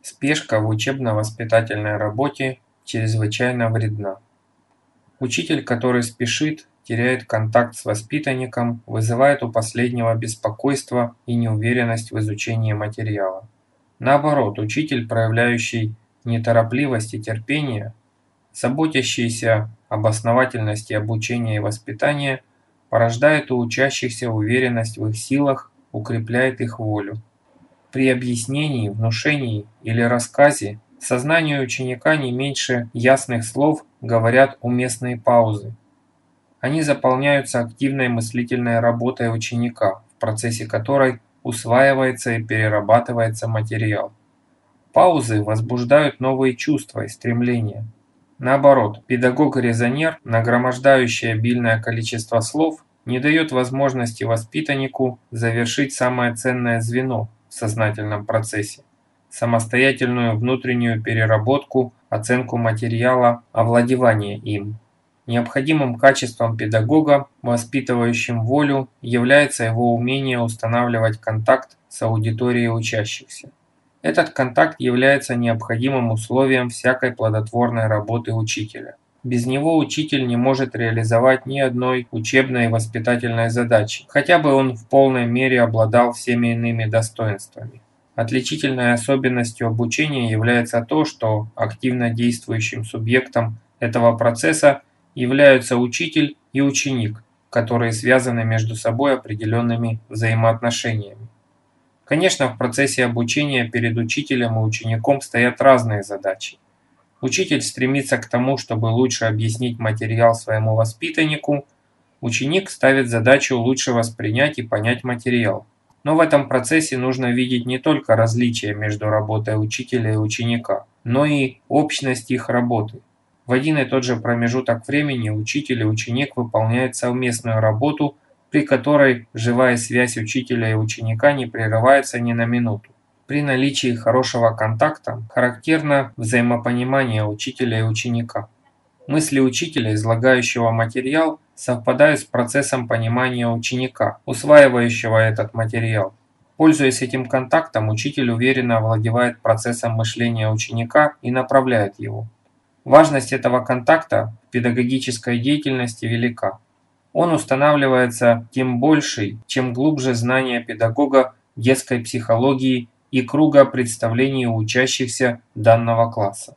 Спешка в учебно-воспитательной работе чрезвычайно вредна. Учитель, который спешит, теряет контакт с воспитанником, вызывает у последнего беспокойство и неуверенность в изучении материала. Наоборот, учитель, проявляющий неторопливость и терпение, заботящийся об основательности обучения и воспитания, порождает у учащихся уверенность в их силах, укрепляет их волю. При объяснении, внушении или рассказе сознанию ученика не меньше ясных слов говорят уместные паузы. Они заполняются активной мыслительной работой ученика, в процессе которой усваивается и перерабатывается материал. Паузы возбуждают новые чувства и стремления. Наоборот, педагог-резонер, нагромождающий обильное количество слов, не дает возможности воспитаннику завершить самое ценное звено сознательном процессе – самостоятельную внутреннюю переработку, оценку материала, овладевание им. Необходимым качеством педагога, воспитывающим волю, является его умение устанавливать контакт с аудиторией учащихся. Этот контакт является необходимым условием всякой плодотворной работы учителя. Без него учитель не может реализовать ни одной учебной и воспитательной задачи, хотя бы он в полной мере обладал всеми иными достоинствами. Отличительной особенностью обучения является то, что активно действующим субъектом этого процесса являются учитель и ученик, которые связаны между собой определенными взаимоотношениями. Конечно, в процессе обучения перед учителем и учеником стоят разные задачи. Учитель стремится к тому, чтобы лучше объяснить материал своему воспитаннику, ученик ставит задачу лучше воспринять и понять материал. Но в этом процессе нужно видеть не только различия между работой учителя и ученика, но и общность их работы. В один и тот же промежуток времени учитель и ученик выполняют совместную работу, при которой живая связь учителя и ученика не прерывается ни на минуту. При наличии хорошего контакта характерно взаимопонимание учителя и ученика. Мысли учителя, излагающего материал, совпадают с процессом понимания ученика, усваивающего этот материал. Пользуясь этим контактом, учитель уверенно овладевает процессом мышления ученика и направляет его. Важность этого контакта в педагогической деятельности велика. Он устанавливается тем большей, чем глубже знание педагога детской психологии и круга представлений учащихся данного класса.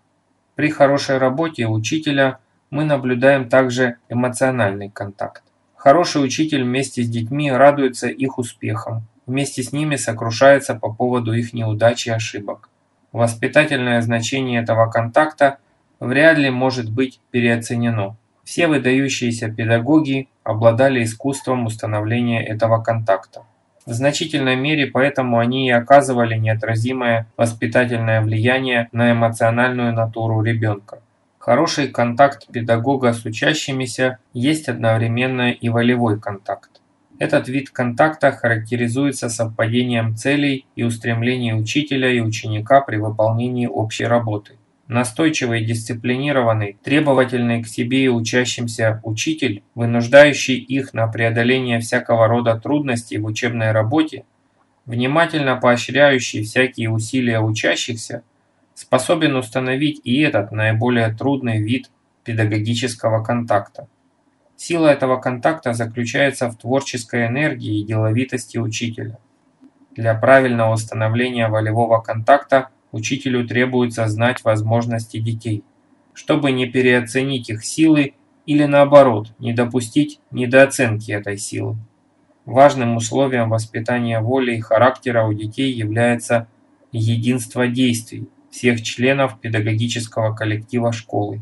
При хорошей работе учителя мы наблюдаем также эмоциональный контакт. Хороший учитель вместе с детьми радуется их успехам, вместе с ними сокрушается по поводу их неудач и ошибок. Воспитательное значение этого контакта – вряд ли может быть переоценено. Все выдающиеся педагоги обладали искусством установления этого контакта. В значительной мере поэтому они и оказывали неотразимое воспитательное влияние на эмоциональную натуру ребенка. Хороший контакт педагога с учащимися есть одновременно и волевой контакт. Этот вид контакта характеризуется совпадением целей и устремлений учителя и ученика при выполнении общей работы. Настойчивый, дисциплинированный, требовательный к себе и учащимся учитель, вынуждающий их на преодоление всякого рода трудностей в учебной работе, внимательно поощряющий всякие усилия учащихся, способен установить и этот наиболее трудный вид педагогического контакта. Сила этого контакта заключается в творческой энергии и деловитости учителя. Для правильного установления волевого контакта – Учителю требуется знать возможности детей, чтобы не переоценить их силы или наоборот, не допустить недооценки этой силы. Важным условием воспитания воли и характера у детей является единство действий всех членов педагогического коллектива школы.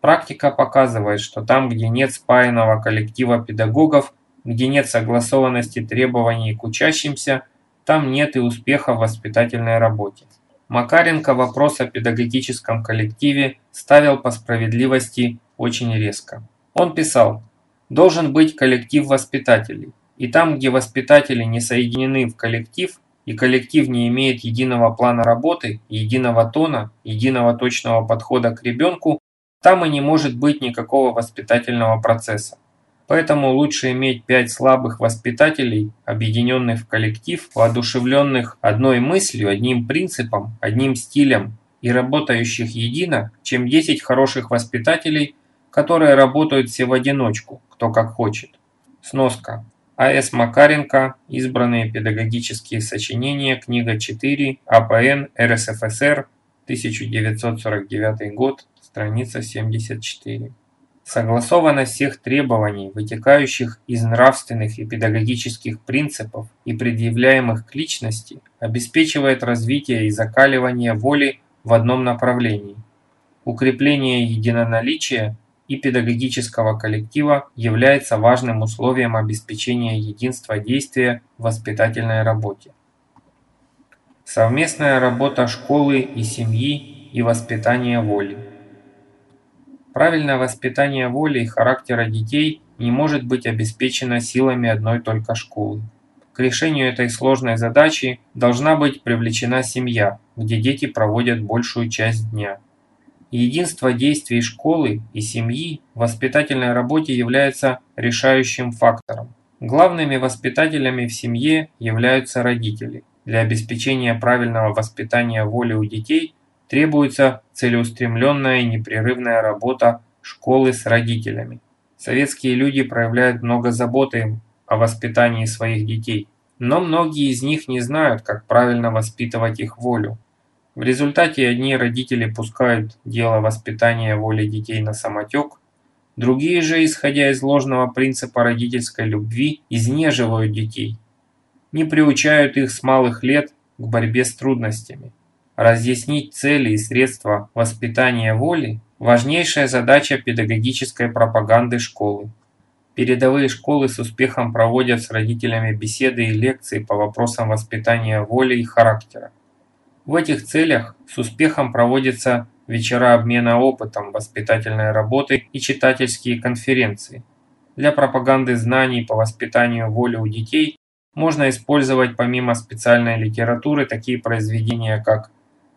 Практика показывает, что там, где нет спаянного коллектива педагогов, где нет согласованности требований к учащимся, там нет и успеха в воспитательной работе. Макаренко вопрос о педагогическом коллективе ставил по справедливости очень резко. Он писал, должен быть коллектив воспитателей, и там, где воспитатели не соединены в коллектив, и коллектив не имеет единого плана работы, единого тона, единого точного подхода к ребенку, там и не может быть никакого воспитательного процесса. Поэтому лучше иметь пять слабых воспитателей, объединенных в коллектив, воодушевленных одной мыслью, одним принципом, одним стилем и работающих едино, чем 10 хороших воспитателей, которые работают все в одиночку, кто как хочет. Сноска. А.С. Макаренко. Избранные педагогические сочинения. Книга 4. АПН. РСФСР. 1949 год. Страница 74. Согласованность всех требований, вытекающих из нравственных и педагогических принципов и предъявляемых к личности, обеспечивает развитие и закаливание воли в одном направлении. Укрепление единоналичия и педагогического коллектива является важным условием обеспечения единства действия в воспитательной работе. Совместная работа школы и семьи и воспитание воли. Правильное воспитание воли и характера детей не может быть обеспечено силами одной только школы. К решению этой сложной задачи должна быть привлечена семья, где дети проводят большую часть дня. Единство действий школы и семьи в воспитательной работе является решающим фактором. Главными воспитателями в семье являются родители. Для обеспечения правильного воспитания воли у детей требуется целеустремленная и непрерывная работа школы с родителями. Советские люди проявляют много заботы о воспитании своих детей, но многие из них не знают, как правильно воспитывать их волю. В результате одни родители пускают дело воспитания воли детей на самотек, другие же, исходя из ложного принципа родительской любви, изнеживают детей, не приучают их с малых лет к борьбе с трудностями. Разъяснить цели и средства воспитания воли – важнейшая задача педагогической пропаганды школы. Передовые школы с успехом проводят с родителями беседы и лекции по вопросам воспитания воли и характера. В этих целях с успехом проводятся вечера обмена опытом воспитательной работы и читательские конференции. Для пропаганды знаний по воспитанию воли у детей можно использовать помимо специальной литературы такие произведения, как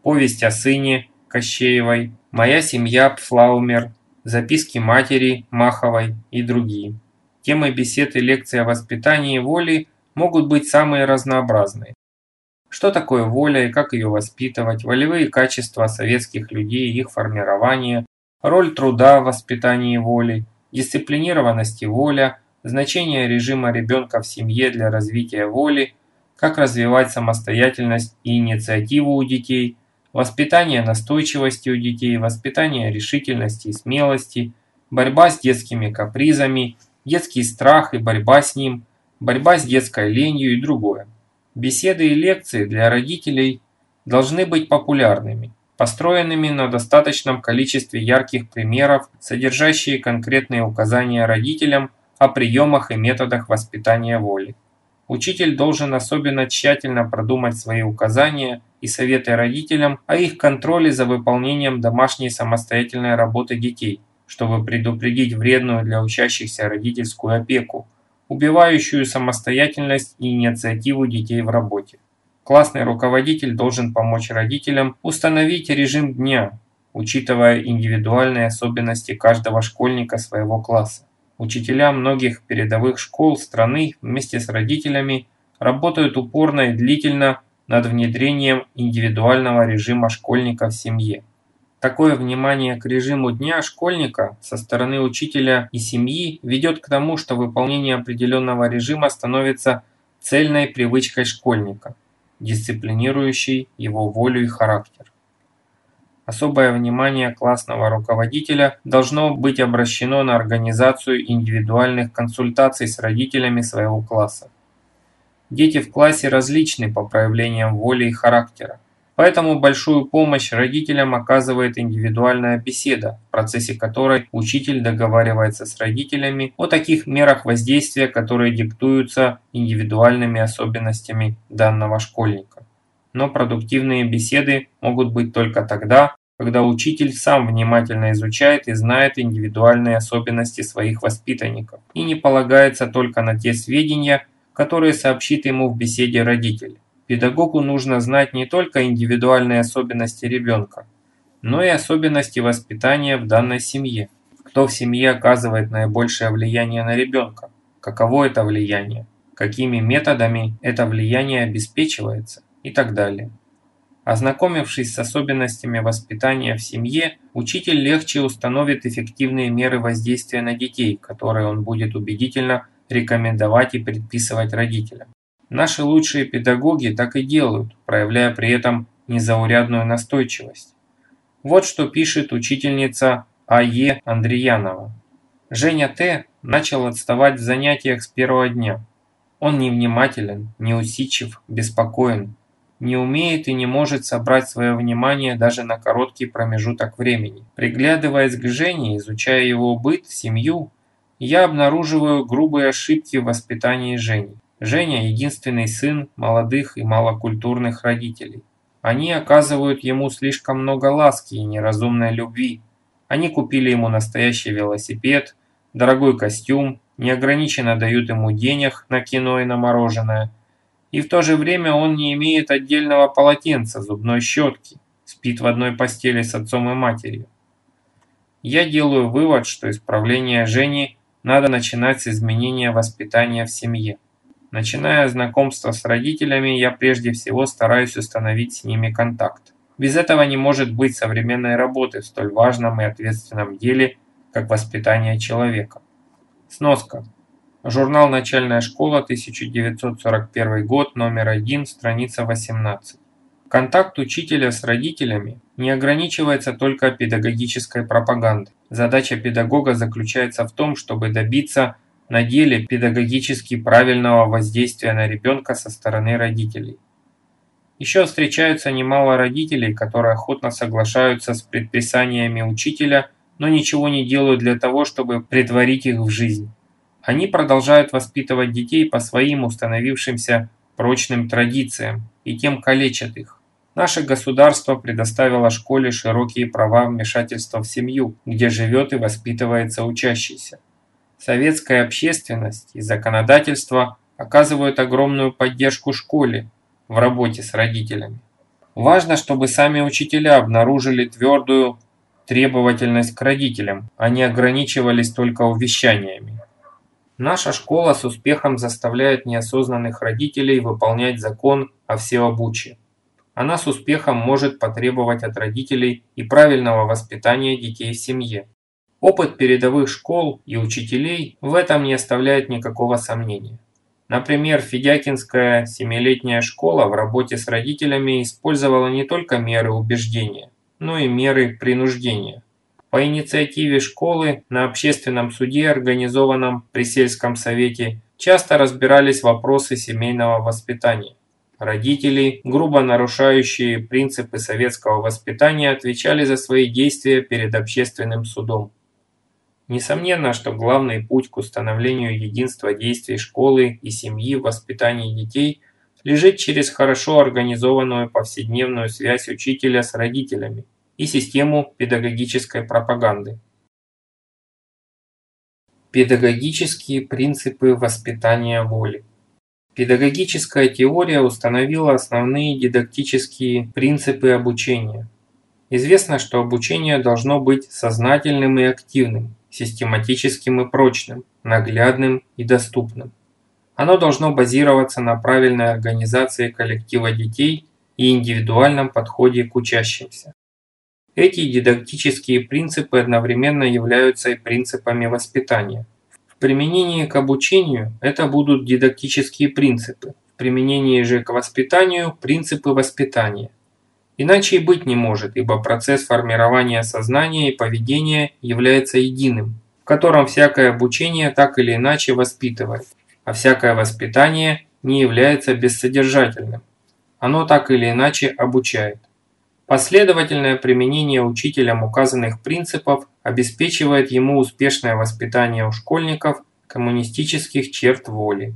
Повесть о сыне Кощеевой, Моя семья Пфлаумер, Записки матери Маховой и другие. Темы бесед и лекций о воспитании воли могут быть самые разнообразные. Что такое воля и как ее воспитывать, волевые качества советских людей и их формирование, роль труда в воспитании воли, дисциплинированность и воля, значение режима ребенка в семье для развития воли, как развивать самостоятельность и инициативу у детей – воспитание настойчивости у детей, воспитание решительности и смелости, борьба с детскими капризами, детский страх и борьба с ним, борьба с детской ленью и другое. Беседы и лекции для родителей должны быть популярными, построенными на достаточном количестве ярких примеров, содержащие конкретные указания родителям о приемах и методах воспитания воли. Учитель должен особенно тщательно продумать свои указания и советы родителям о их контроле за выполнением домашней самостоятельной работы детей, чтобы предупредить вредную для учащихся родительскую опеку, убивающую самостоятельность и инициативу детей в работе. Классный руководитель должен помочь родителям установить режим дня, учитывая индивидуальные особенности каждого школьника своего класса. Учителя многих передовых школ страны вместе с родителями работают упорно и длительно над внедрением индивидуального режима школьника в семье. Такое внимание к режиму дня школьника со стороны учителя и семьи ведет к тому, что выполнение определенного режима становится цельной привычкой школьника, дисциплинирующей его волю и характер. Особое внимание классного руководителя должно быть обращено на организацию индивидуальных консультаций с родителями своего класса. Дети в классе различны по проявлениям воли и характера. Поэтому большую помощь родителям оказывает индивидуальная беседа, в процессе которой учитель договаривается с родителями о таких мерах воздействия, которые диктуются индивидуальными особенностями данного школьника. Но продуктивные беседы могут быть только тогда, когда учитель сам внимательно изучает и знает индивидуальные особенности своих воспитанников и не полагается только на те сведения, которые сообщит ему в беседе родитель. Педагогу нужно знать не только индивидуальные особенности ребенка, но и особенности воспитания в данной семье. Кто в семье оказывает наибольшее влияние на ребенка? Каково это влияние? Какими методами это влияние обеспечивается? И так далее. Ознакомившись с особенностями воспитания в семье, учитель легче установит эффективные меры воздействия на детей, которые он будет убедительно рекомендовать и предписывать родителям. Наши лучшие педагоги так и делают, проявляя при этом незаурядную настойчивость. Вот что пишет учительница А.Е. Андреянова. Женя Т. начал отставать в занятиях с первого дня. Он невнимателен, неусидчив, беспокоен, не умеет и не может собрать свое внимание даже на короткий промежуток времени. Приглядываясь к Жене, изучая его быт, семью, я обнаруживаю грубые ошибки в воспитании Жени. Женя – единственный сын молодых и малокультурных родителей. Они оказывают ему слишком много ласки и неразумной любви. Они купили ему настоящий велосипед, дорогой костюм, неограниченно дают ему денег на кино и на мороженое. И в то же время он не имеет отдельного полотенца, зубной щетки, спит в одной постели с отцом и матерью. Я делаю вывод, что исправление Жени надо начинать с изменения воспитания в семье. Начиная знакомство с родителями, я прежде всего стараюсь установить с ними контакт. Без этого не может быть современной работы в столь важном и ответственном деле, как воспитание человека. Сноска. Журнал «Начальная школа», 1941 год, номер 1, страница 18. Контакт учителя с родителями не ограничивается только педагогической пропагандой. Задача педагога заключается в том, чтобы добиться на деле педагогически правильного воздействия на ребенка со стороны родителей. Еще встречаются немало родителей, которые охотно соглашаются с предписаниями учителя, но ничего не делают для того, чтобы притворить их в жизнь. Они продолжают воспитывать детей по своим установившимся прочным традициям и тем калечат их. Наше государство предоставило школе широкие права вмешательства в семью, где живет и воспитывается учащийся. Советская общественность и законодательство оказывают огромную поддержку школе в работе с родителями. Важно, чтобы сами учителя обнаружили твердую требовательность к родителям, а не ограничивались только увещаниями. Наша школа с успехом заставляет неосознанных родителей выполнять закон о всеобучии. Она с успехом может потребовать от родителей и правильного воспитания детей в семье. Опыт передовых школ и учителей в этом не оставляет никакого сомнения. Например, Федякинская семилетняя школа в работе с родителями использовала не только меры убеждения, но и меры принуждения. По инициативе школы на общественном суде, организованном при сельском совете, часто разбирались вопросы семейного воспитания. Родители, грубо нарушающие принципы советского воспитания, отвечали за свои действия перед общественным судом. Несомненно, что главный путь к установлению единства действий школы и семьи в воспитании детей лежит через хорошо организованную повседневную связь учителя с родителями и систему педагогической пропаганды. Педагогические принципы воспитания воли. Педагогическая теория установила основные дидактические принципы обучения. Известно, что обучение должно быть сознательным и активным, систематическим и прочным, наглядным и доступным. Оно должно базироваться на правильной организации коллектива детей и индивидуальном подходе к учащимся. Эти дидактические принципы одновременно являются и принципами воспитания. В применении к обучению это будут дидактические принципы, в применении же к воспитанию – принципы воспитания. Иначе и быть не может, ибо процесс формирования сознания и поведения является единым, в котором всякое обучение так или иначе воспитывает, а всякое воспитание не является бессодержательным. Оно так или иначе обучает. Последовательное применение учителем указанных принципов обеспечивает ему успешное воспитание у школьников коммунистических черт воли.